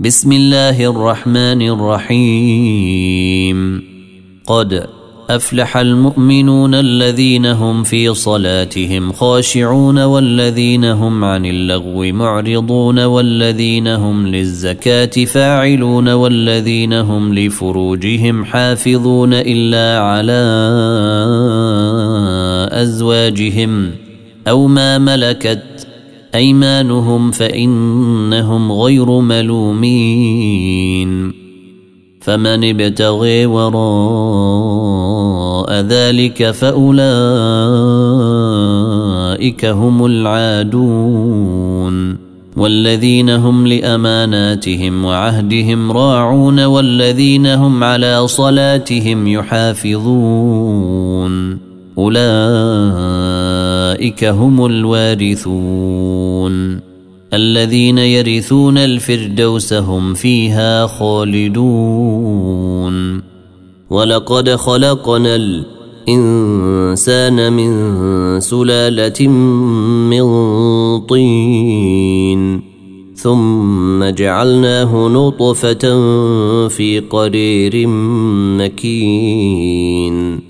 بسم الله الرحمن الرحيم. قد أفلح المؤمنون الذين هم في صلاتهم خاشعون والذين هم عن اللغو معرضون والذين هم للزكاة فاعلون والذين هم لفروجهم حافظون إلا على أزواجهم أو ما ملكت أيمانهم فإنهم غير ملومين. فمن ابتغي وراء ذلك فأولئك هم العادون. والذين هم لأماناتهم وعهدهم راعون والذين هم على صلاتهم يحافظون. أولئك هم الوارثون. الذين يرثون الفردوس هم فيها خالدون. ولقد خلقنا الإنسان من سلالة من طين. ثم جعلناه نطفة في قرير مكين.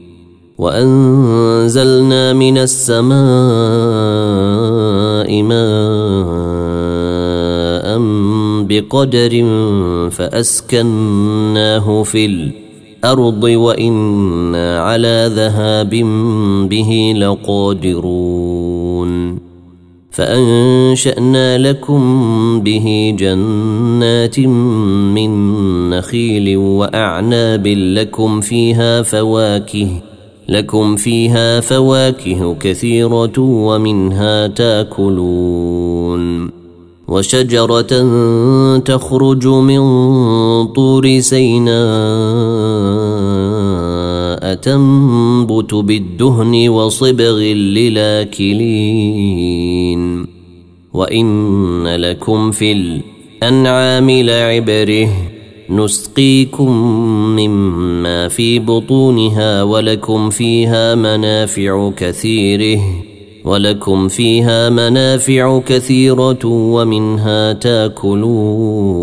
وأنزلنا من السماء ماء بقدر فأسكناه في الأرض وإنا على ذهاب به لقادرون فأنشأنا لكم به جنات من نخيل وأعناب لكم فيها فواكه لكم فيها فواكه كثيرة ومنها تاكلون. وشجرة تخرج من طور سيناء تنبت بالدهن وصبغ للاكلين. وإن لكم في الأنعام لعبره نسقيكم مما في بطونها ولكم فيها منافع كثيره ولكم فيها منافع كثيرة ومنها تاكلون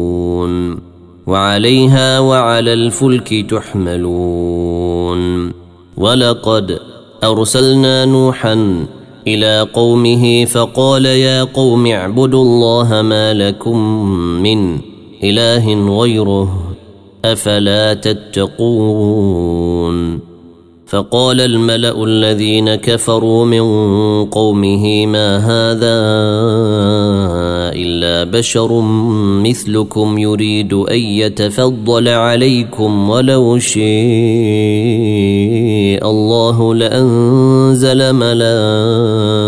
وعليها وعلى الفلك تحملون ولقد أرسلنا نوحا إلى قومه فقال يا قوم اعبدوا الله ما لكم من إله غيره أفلا تتقون؟ فقال الملأ الذين كفروا من قومه ما هذا إلا بشر مثلكم يريد أن يتفضل عليكم ولو شيء الله لأنزل ملائكة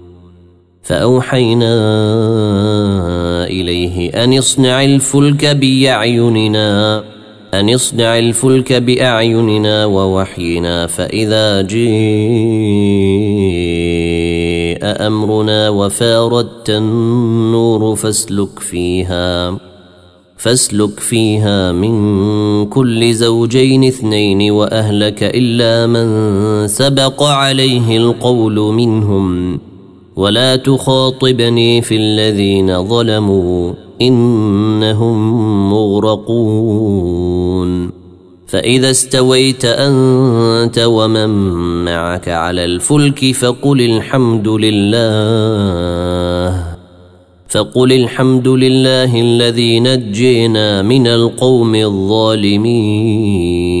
فأوحينا إليه أن اصنع الفلك بأعيننا أن اصنع الفلك بأعيننا ووحينا فإذا جاء أمرنا وفاردت النور فاسلك فيها فاسلك فيها من كل زوجين اثنين وأهلك إلا من سبق عليه القول منهم. ولا تخاطبني في الذين ظلموا إنهم مغرقون. فإذا استويت أنت ومن معك على الفلك فقل الحمد لله. فقل الحمد لله الذي نجينا من القوم الظالمين.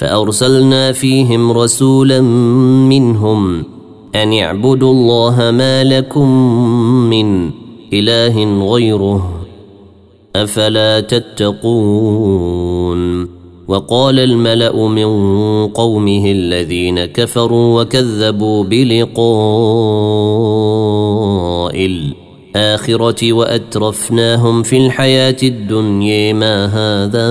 فأرسلنا فيهم رسولا منهم أن اعبدوا الله ما لكم من إله غيره أفلا تتقون وقال الملأ من قومه الذين كفروا وكذبوا بلقاء الآخرة وأترفناهم في الحياة الدنيا ما هذا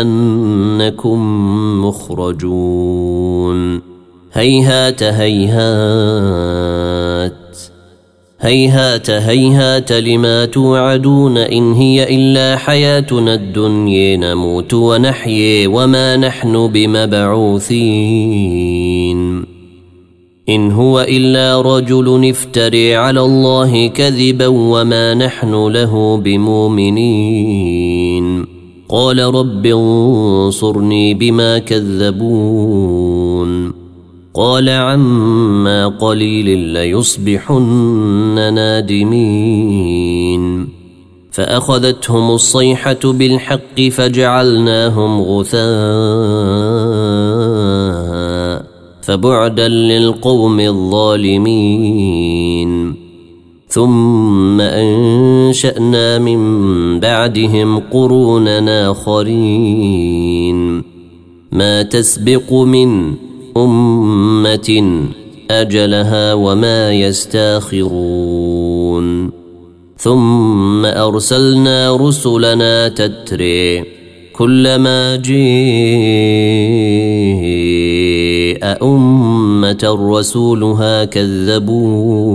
أنكم مخرجون. هيهات هيهات. هيهات هيهات لما توعدون إن هي إلا حياتنا الدنيا نموت ونحيي وما نحن بمبعوثين. إن هو إلا رجل افتري على الله كذبا وما نحن له بمؤمنين. قال رب انصرني بما كذبون. قال عما قليل ليصبحن نادمين. فأخذتهم الصيحة بالحق فجعلناهم غثاء فبعدا للقوم الظالمين. ثم أنشأنا من بعدهم قرونا آخرين. ما تسبق من أمة أجلها وما يستاخرون. ثم أرسلنا رسلنا تتري كلما جيء أمة رسولها كذبوه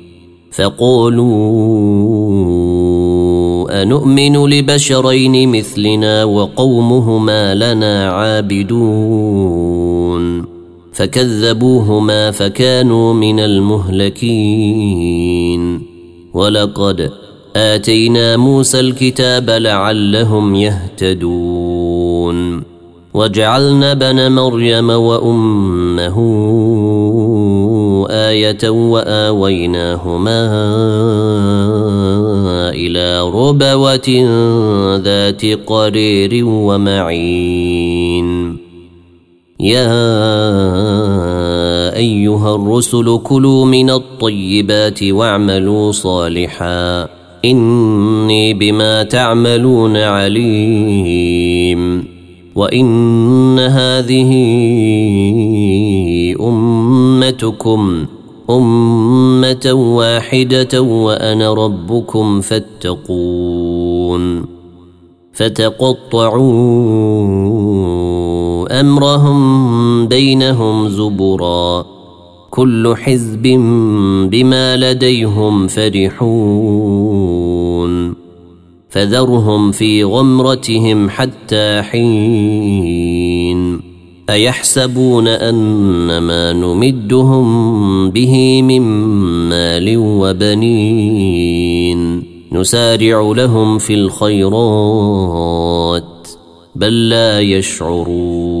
فقولوا أنؤمن لبشرين مثلنا وقومهما لنا عابدون فكذبوهما فكانوا من المهلكين ولقد آتينا موسى الكتاب لعلهم يهتدون وجعلنا بن مريم وأمه آية وآويناهما إلى ربوة ذات قرير ومعين. يا أيها الرسل كلوا من الطيبات واعملوا صالحا. إني بما تعملون عليم. وان هذه امتكم امه واحدة وأنا ربكم فاتقون فتقطعوا امرهم بينهم زبرا كل حزب بما لديهم فرحون فذرهم في غمرتهم حتى حين. أيحسبون ان ما نمدهم به من مال وبنين. نسارع لهم في الخيرات بل لا يشعرون.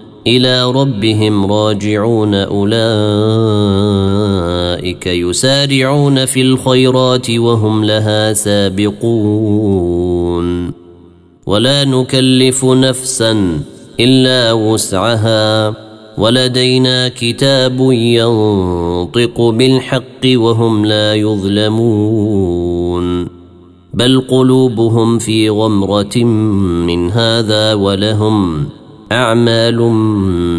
إلى ربهم راجعون أولئك يسارعون في الخيرات وهم لها سابقون. ولا نكلف نفسا إلا وسعها. ولدينا كتاب ينطق بالحق وهم لا يظلمون. بل قلوبهم في غمرة من هذا ولهم أعمال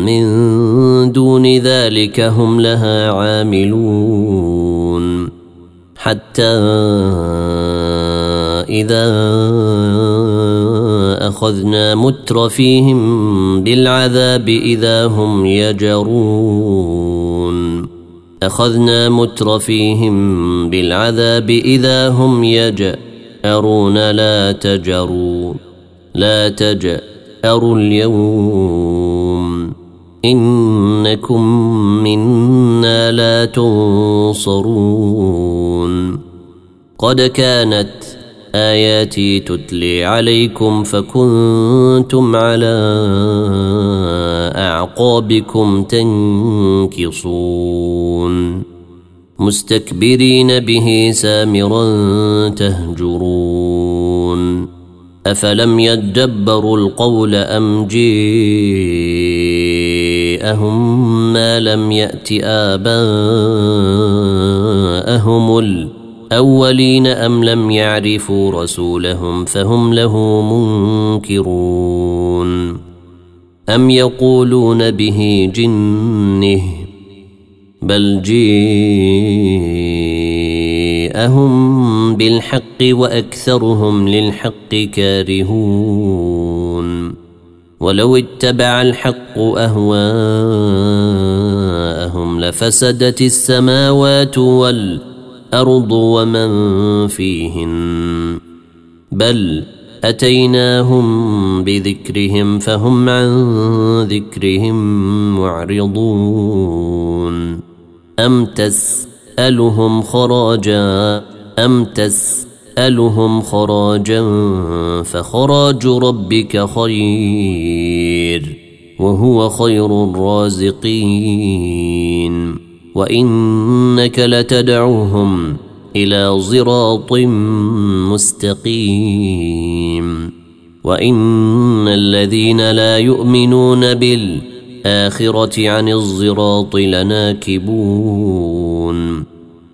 من دون ذلك هم لها عاملون. حتى إذا أخذنا مترفيهم بالعذاب إذا هم يجرون. أخذنا مترفيهم بالعذاب إذا هم يجأرون. لا تجروا لا تجأ أروا اليوم إنكم منا لا تنصرون قد كانت آياتي تتلي عليكم فكنتم على أعقابكم تنكصون مستكبرين به سامرا تهجرون أفلم يدبروا القول أم جيءهم ما لم يأت آباءهم الأولين أم لم يعرفوا رسولهم فهم له منكرون أم يقولون به جنه بل جيءهم بالحق وأكثرهم للحق كارهون ولو اتبع الحق أهواءهم لفسدت السماوات والأرض ومن فيهن بل أتيناهم بذكرهم فهم عن ذكرهم معرضون أم تسألهم خراجا تسالهم تسألهم خراجا فخراج ربك خير وهو خير الرازقين وإنك لتدعوهم إلى صراط مستقيم وإن الذين لا يؤمنون بالآخرة عن الصراط لناكبون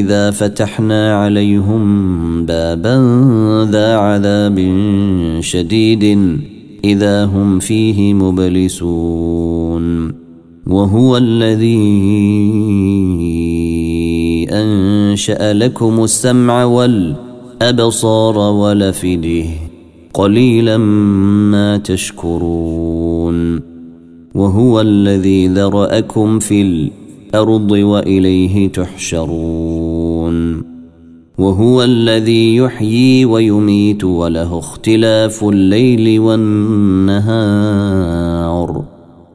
إذا فتحنا عليهم بابا ذا عذاب شديد إذا هم فيه مبلسون وهو الذي أنشأ لكم السمع والأبصار ولفده قليلا ما تشكرون وهو الذي ذرأكم في الأرض الأرض وإليه تحشرون. وهو الذي يحيي ويميت وله اختلاف الليل والنهار.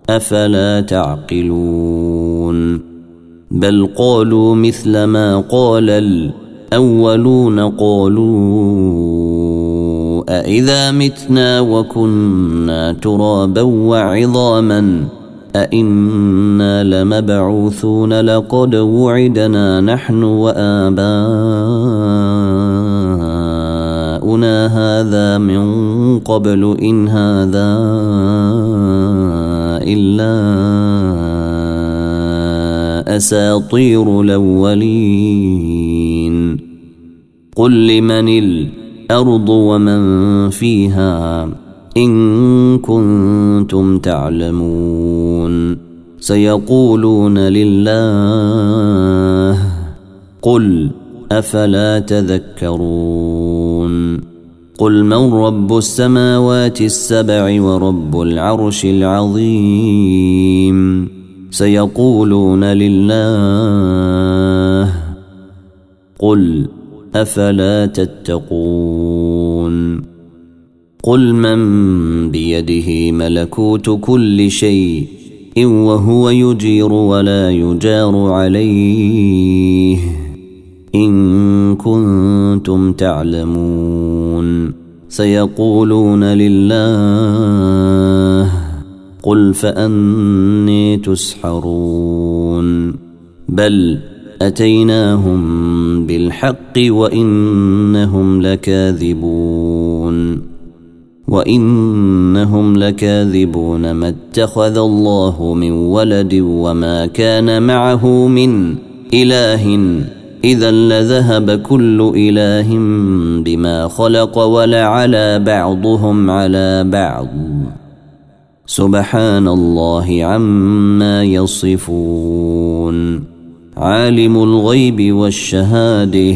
أفلا تعقلون. بل قالوا مثل ما قال الأولون قالوا أإذا متنا وكنا ترابا وعظاما أئنا لمبعوثون لقد وعدنا نحن وآباؤنا هذا من قبل إن هذا إلا أساطير الأولين. قل لمن الأرض ومن فيها؟ إن كنتم تعلمون. سيقولون لله قل أفلا تذكرون. قل من رب السماوات السبع ورب العرش العظيم. سيقولون لله قل أفلا تتقون. قل من بيده ملكوت كل شيء إن وهو يجير ولا يجار عليه إن كنتم تعلمون سيقولون لله قل فأني تسحرون بل أتيناهم بالحق وإنهم لكاذبون وإنهم لكاذبون ما اتخذ الله من ولد وما كان معه من إله. إذا لذهب كل إله بما خلق ولعلى بعضهم على بعض. سبحان الله عما يصفون. عالم الغيب والشهادة.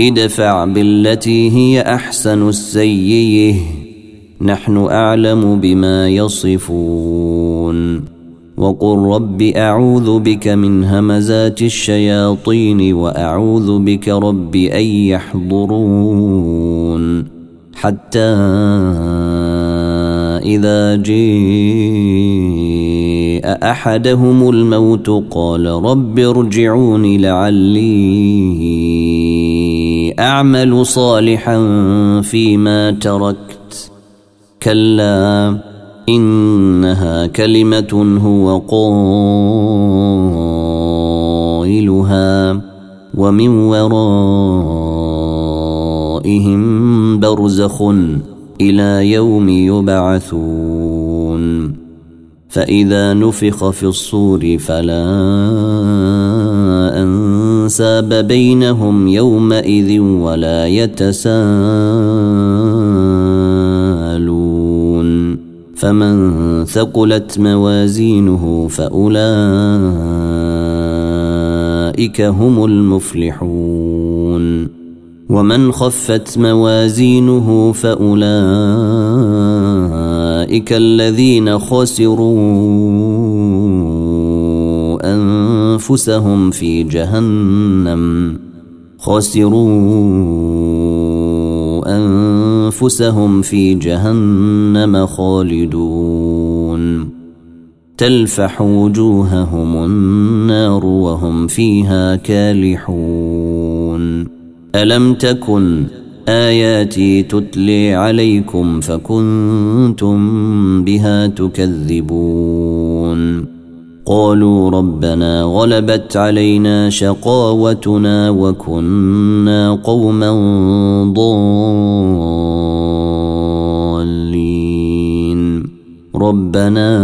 ادفع بالتي هي أحسن السيئة. نحن أعلم بما يصفون. وقل رب أعوذ بك من همزات الشياطين وأعوذ بك رب أن يحضرون. حتى إذا جاء أحدهم الموت قال رب ارجعون لعلي أعمل صالحا فيما تركت. كلا إنها كلمة هو قائلها ومن ورائهم برزخ إلى يوم يبعثون. فإذا نفخ في الصور فلا انساب بينهم يومئذ ولا يتساءلون. فمن ثقلت موازينه فأولئك هم المفلحون. ومن خفت موازينه فأولئك الذين خسروا أنفسهم في جهنم. خسروا أنفسهم في جهنم خالدون. تلفح وجوههم النار وهم فيها كالحون. ألم تكن آياتي تتلي عليكم فكنتم بها تكذبون؟ قالوا ربنا غلبت علينا شقاوتنا وكنا قوما ضالين. ربنا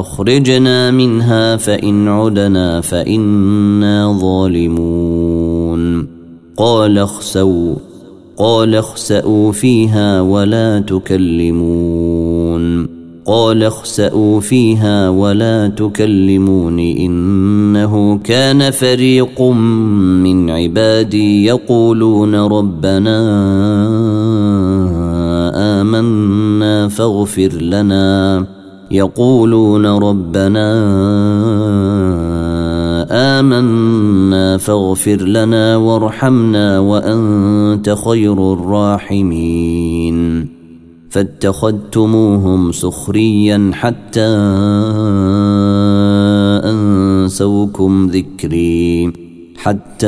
أخرجنا منها فإن عدنا فإنا ظالمون. قال اخسوا قال اخسأوا فيها ولا تكلمون. قال اخسأوا فيها ولا تكلمون إنه كان فريق من عبادي يقولون ربنا آمنا فاغفر لنا. يقولون ربنا آمنا فاغفر لنا وارحمنا وأنت خير الراحمين. فاتخذتموهم سخريا حتى أنسوكم ذكري حتى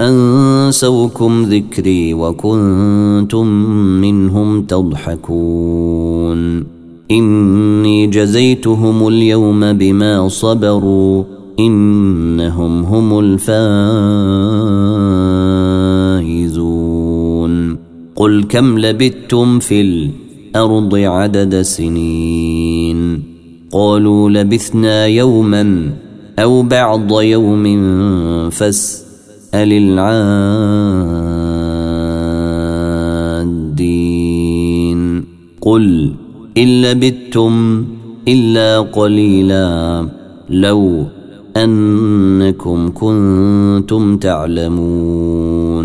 أنسوكم ذكري وكنتم منهم تضحكون. إني جزيتهم اليوم بما صبروا إنهم هم الفائزون. قل كم لبثتم في الأرض عدد سنين قالوا لبثنا يوما أو بعض يوم فاسأل العادين قل إن لبثتم إلا قليلا لو أنكم كنتم تعلمون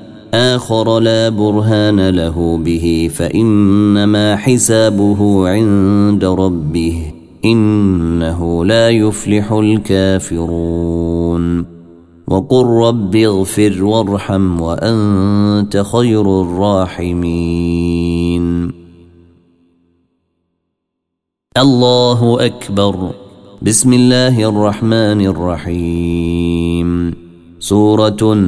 آخر لا برهان له به فإنما حسابه عند ربه إنه لا يفلح الكافرون. وقل رب اغفر وارحم وأنت خير الراحمين. الله أكبر. بسم الله الرحمن الرحيم. سورة